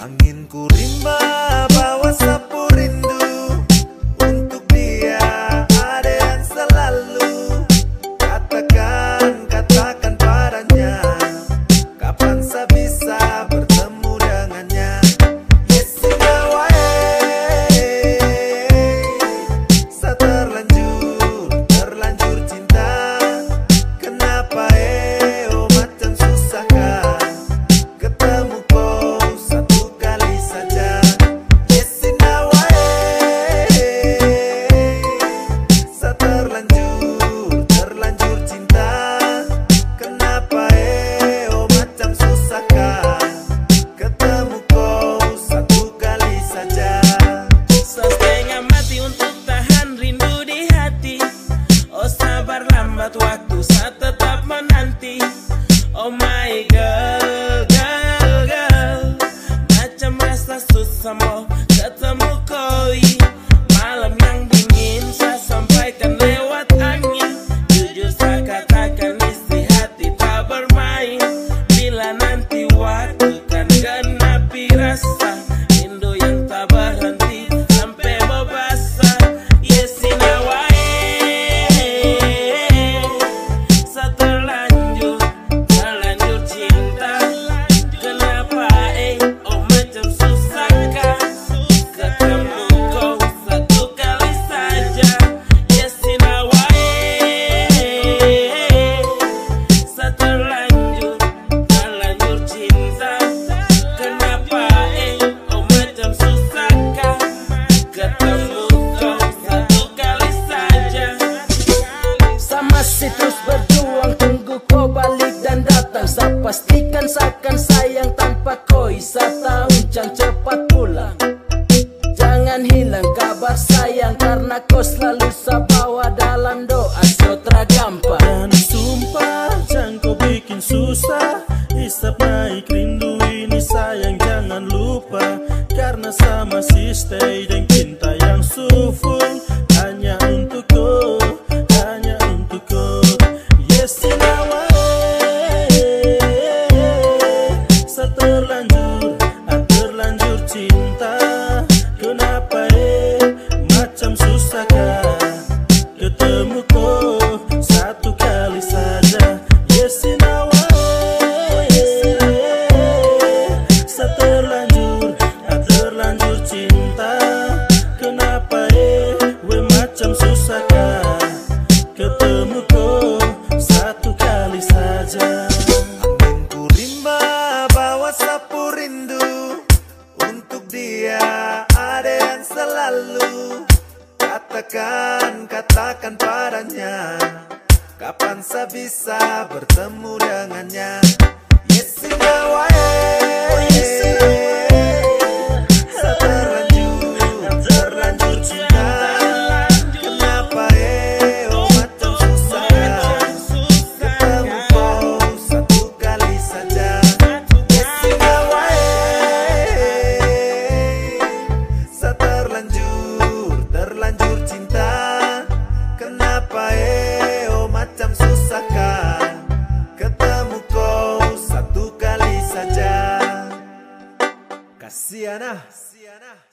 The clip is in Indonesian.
Angin ko rin mabawasan usah tetap menanti. Oh my girl, girl, girl. Macam rasa susah mau ketemu sabar sayang Karena kau selalu sabawa dalam doa sutra gampang Dan sumpah jangan kau bikin susah isap naik rindu. katakan, katakan padanya. Kapan saya bisa bertemu dengannya? Sienna. Sienna.